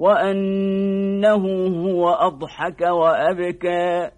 وأنه هو أضحك وأبكى.